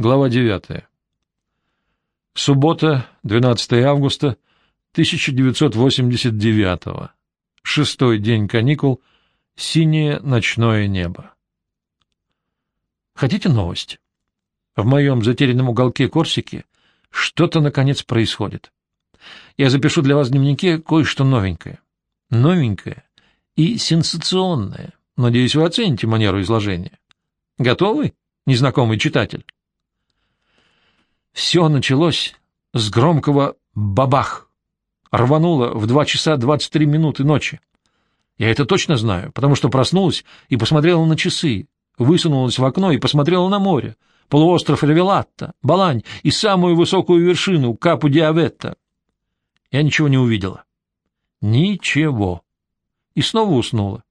Глава 9. Суббота, 12 августа 1989. Шестой день каникул. Синее ночное небо. Хотите новость? В моем затерянном уголке Корсики что-то, наконец, происходит. Я запишу для вас в дневнике кое-что новенькое. Новенькое и сенсационное. Надеюсь, вы оцените манеру изложения. Готовы, незнакомый читатель? Все началось с громкого «бабах». Рвануло в два часа двадцать три минуты ночи. Я это точно знаю, потому что проснулась и посмотрела на часы, высунулась в окно и посмотрела на море, полуостров Ревелатта, Балань и самую высокую вершину Капу Диаветта. Я ничего не увидела. Ничего. И снова уснула.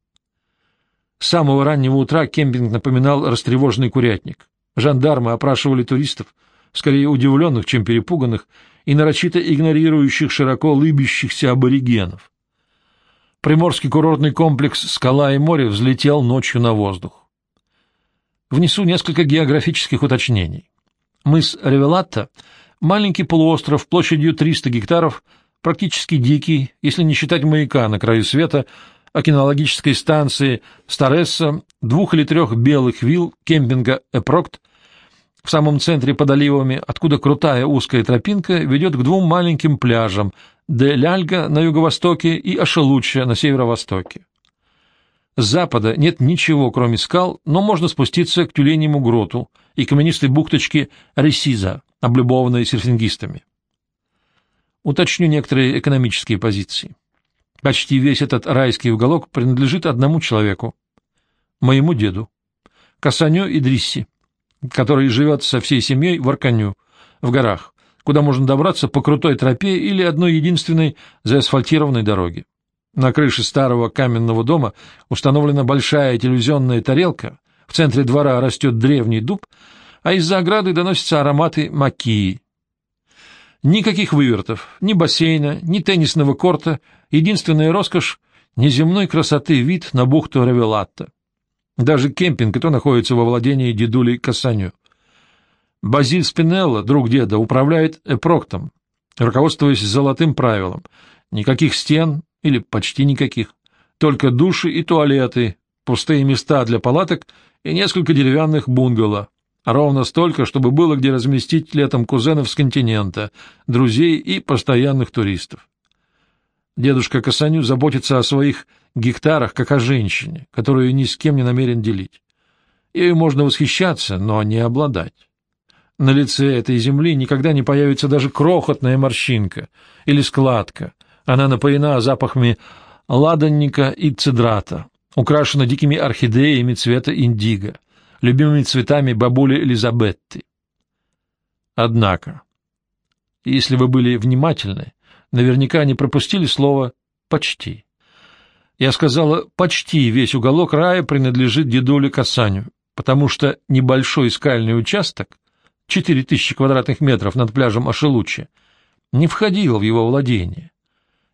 С самого раннего утра кемпинг напоминал растревоженный курятник. Жандармы опрашивали туристов, скорее удивленных, чем перепуганных, и нарочито игнорирующих широко лыбящихся аборигенов. Приморский курортный комплекс «Скала и море» взлетел ночью на воздух. Внесу несколько географических уточнений. Мыс Ревелатта — маленький полуостров площадью 300 гектаров, практически дикий, если не считать маяка на краю света, океанологической станции Старесса, двух или трех белых вилл кемпинга Эпрокт, в самом центре под оливами, откуда крутая узкая тропинка ведет к двум маленьким пляжам Де Ляльга на юго-востоке и Ашелучча на северо-востоке. С запада нет ничего, кроме скал, но можно спуститься к тюленьему гроту и каменистой бухточке Ресиза, облюбованной серфингистами. Уточню некоторые экономические позиции. Почти весь этот райский уголок принадлежит одному человеку, моему деду, Касаню Идрисси, который живет со всей семьей в Арканю, в горах, куда можно добраться по крутой тропе или одной единственной заасфальтированной дороге. На крыше старого каменного дома установлена большая телевизионная тарелка, в центре двора растет древний дуб, а из-за ограды доносятся ароматы макии. Никаких вывертов, ни бассейна, ни теннисного корта, единственная роскошь — неземной красоты вид на бухту Ревелатта. Даже кемпинг и то находится во владении дедулей Кассаню. Базиль Спинелло, друг деда, управляет Эпроктом, руководствуясь золотым правилом. Никаких стен, или почти никаких, только души и туалеты, пустые места для палаток и несколько деревянных бунгало, ровно столько, чтобы было где разместить летом кузенов с континента, друзей и постоянных туристов. Дедушка Касаню заботится о своих гектарах, как о женщине, которую ни с кем не намерен делить. Ею можно восхищаться, но не обладать. На лице этой земли никогда не появится даже крохотная морщинка или складка. Она напоена запахами ладанника и цедрата, украшена дикими орхидеями цвета индиго, любимыми цветами бабули Элизабетты. Однако, если вы были внимательны, наверняка не пропустили слово «почти». Я сказала, почти весь уголок рая принадлежит дедуле Касаню, потому что небольшой скальный участок, 4000 квадратных метров над пляжем Ашелучи, не входил в его владение.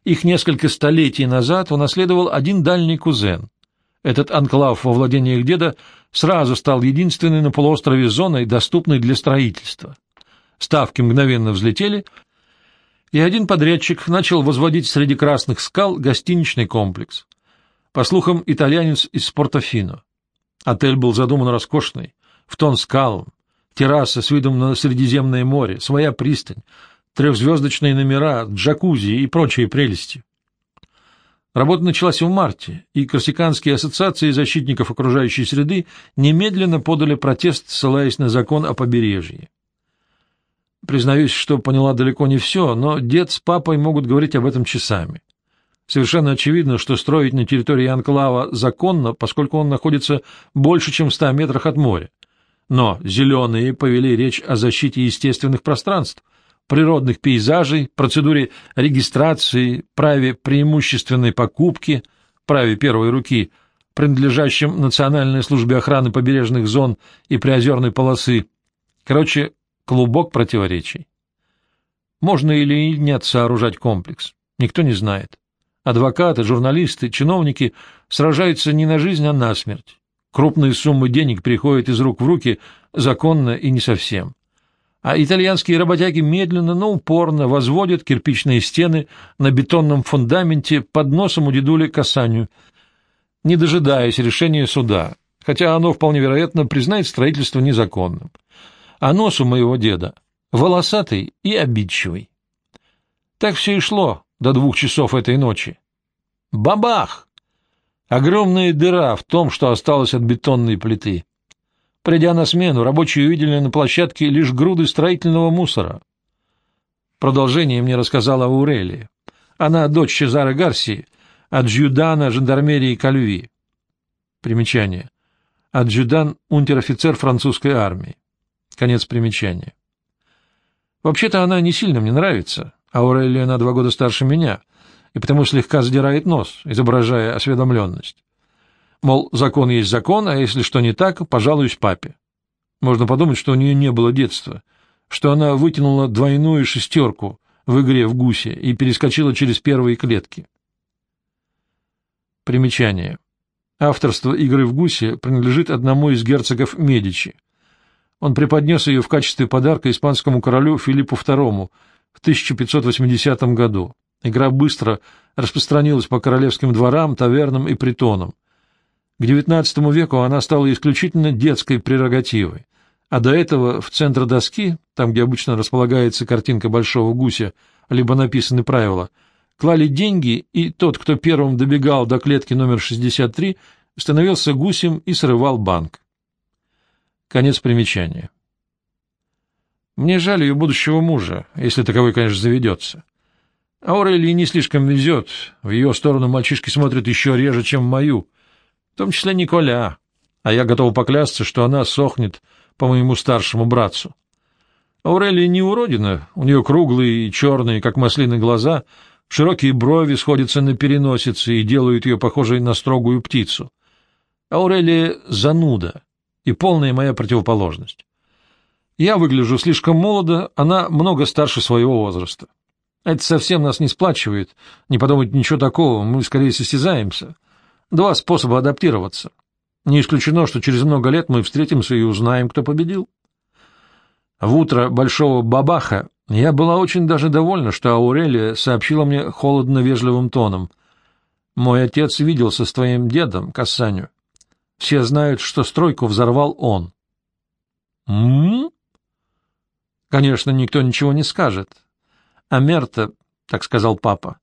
Их несколько столетий назад унаследовал один дальний кузен. Этот анклав во владениях деда сразу стал единственной на полуострове зоной, доступной для строительства. Ставки мгновенно взлетели, и один подрядчик начал возводить среди красных скал гостиничный комплекс. По слухам, итальянец из Портофино. Отель был задуман роскошный, в тон скалам, терраса с видом на Средиземное море, своя пристань, трехзвездочные номера, джакузи и прочие прелести. Работа началась в марте, и корсиканские ассоциации защитников окружающей среды немедленно подали протест, ссылаясь на закон о побережье. Признаюсь, что поняла далеко не все, но дед с папой могут говорить об этом часами. Совершенно очевидно, что строить на территории анклава законно, поскольку он находится больше, чем в ста метрах от моря. Но зеленые повели речь о защите естественных пространств, природных пейзажей, процедуре регистрации, праве преимущественной покупки, праве первой руки, принадлежащем Национальной службе охраны побережных зон и приозерной полосы. Короче, клубок противоречий. Можно или нет сооружать комплекс, никто не знает. Адвокаты, журналисты, чиновники сражаются не на жизнь, а на смерть. Крупные суммы денег переходят из рук в руки законно и не совсем. а итальянские работяги медленно, но упорно возводят кирпичные стены на бетонном фундаменте под носом у дедули Касанию, не дожидаясь решения суда, хотя оно вполне вероятно признает строительство незаконным. А нос у моего деда волосатый и обидчивый. Так все и шло до двух часов этой ночи. Бабах! Огромная дыра в том, что осталось от бетонной плиты. Придя на смену, рабочие увидели на площадке лишь груды строительного мусора. Продолжение мне рассказала Аурелия. Она дочь Чезара Гарсии, адъюдана жандармерии Кальви. Примечание. Адъюдан — унтер-офицер французской армии. Конец примечания. Вообще-то она не сильно мне нравится. Аурелия на два года старше меня, и потому слегка задирает нос, изображая осведомленность. Мол, закон есть закон, а если что не так, пожалуюсь папе. Можно подумать, что у нее не было детства, что она вытянула двойную шестерку в игре в гусе и перескочила через первые клетки. Примечание. Авторство игры в гусе принадлежит одному из герцогов Медичи. Он преподнес ее в качестве подарка испанскому королю Филиппу II в 1580 году. Игра быстро распространилась по королевским дворам, тавернам и притонам. К XIX веку она стала исключительно детской прерогативой, а до этого в центр доски, там, где обычно располагается картинка большого гуся, либо написаны правила, клали деньги, и тот, кто первым добегал до клетки номер 63, становился гусем и срывал банк. Конец примечания. Мне жаль ее будущего мужа, если таковой, конечно, заведется. Аурелии не слишком везет, в ее сторону мальчишки смотрят еще реже, чем в мою, в том числе Николя, а я готов поклясться, что она сохнет по моему старшему братцу. Аурелия не уродина, у нее круглые и черные, как маслины, глаза, широкие брови сходятся на переносице и делают ее похожей на строгую птицу. Аурелия — зануда и полная моя противоположность. Я выгляжу слишком молодо, она много старше своего возраста. Это совсем нас не сплачивает, не подумать ничего такого, мы скорее состязаемся. Два способа адаптироваться. Не исключено, что через много лет мы встретимся и узнаем, кто победил. В утро большого бабаха я была очень даже довольна, что Аурелия сообщила мне холодно-вежливым тоном. «Мой отец виделся с твоим дедом, Кассаню. Все знают, что стройку взорвал он». «М-м-м?» Конечно, никто ничего не скажет. А Мерта, так сказал папа,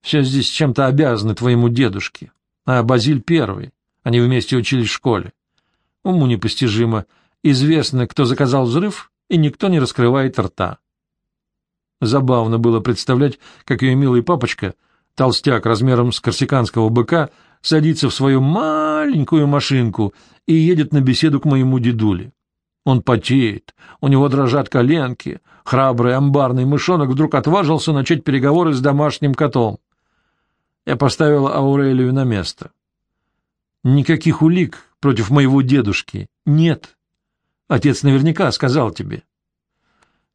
все здесь чем-то обязаны твоему дедушке. А Базиль первый. Они вместе учились в школе. Уму непостижимо. Известно, кто заказал взрыв, и никто не раскрывает рта. Забавно было представлять, как ее милый папочка, толстяк размером с корсиканского быка, садится в свою маленькую машинку и едет на беседу к моему дедуле. Он потеет, у него дрожат коленки. Храбрый амбарный мышонок вдруг отважился начать переговоры с домашним котом. Я поставил Аурелию на место. Никаких улик против моего дедушки нет. Отец наверняка сказал тебе.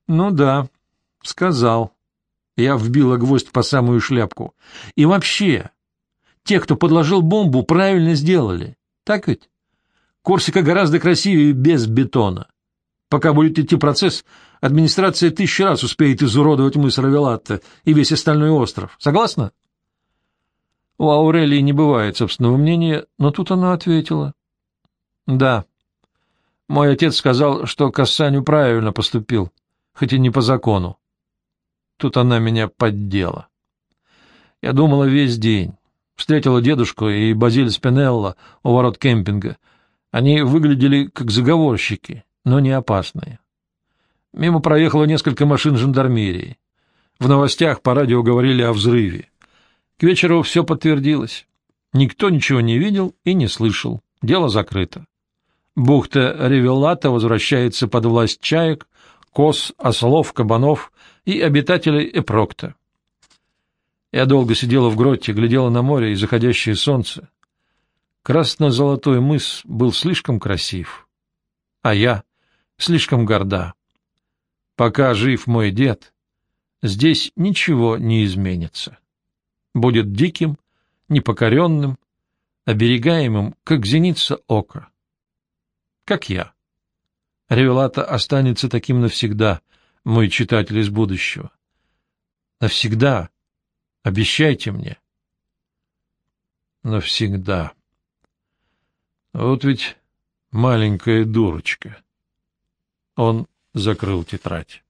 Ну да, сказал. Я вбила гвоздь по самую шляпку. И вообще, те, кто подложил бомбу, правильно сделали. Так ведь? Корсика гораздо красивее без бетона. Пока будет идти процесс, администрация тысячу раз успеет изуродовать мыс Равелатта и весь остальной остров. Согласна? У Аурелии не бывает собственного мнения, но тут она ответила. Да. Мой отец сказал, что Кассаню правильно поступил, хоть и не по закону. Тут она меня поддела. Я думала весь день. Встретила дедушку и Базиль Спинелла у ворот кемпинга — они выглядели как заговорщики, но не опасные. Мимо проехало несколько машин жандармерии. В новостях по радио говорили о взрыве. К вечеру все подтвердилось. Никто ничего не видел и не слышал. Дело закрыто. Бухта Ревелата возвращается под власть чаек, коз, ослов, кабанов и обитателей Эпрокта. Я долго сидела в гроте, глядела на море и заходящее солнце. Красно-золотой мыс был слишком красив, а я слишком горда. Пока жив мой дед, здесь ничего не изменится. Будет диким, непокоренным, оберегаемым, как зеница ока. Как я. Ревелата останется таким навсегда — мой читатель из будущего. Навсегда. Обещайте мне. Навсегда. Вот ведь маленькая дурочка. Он закрыл тетрадь.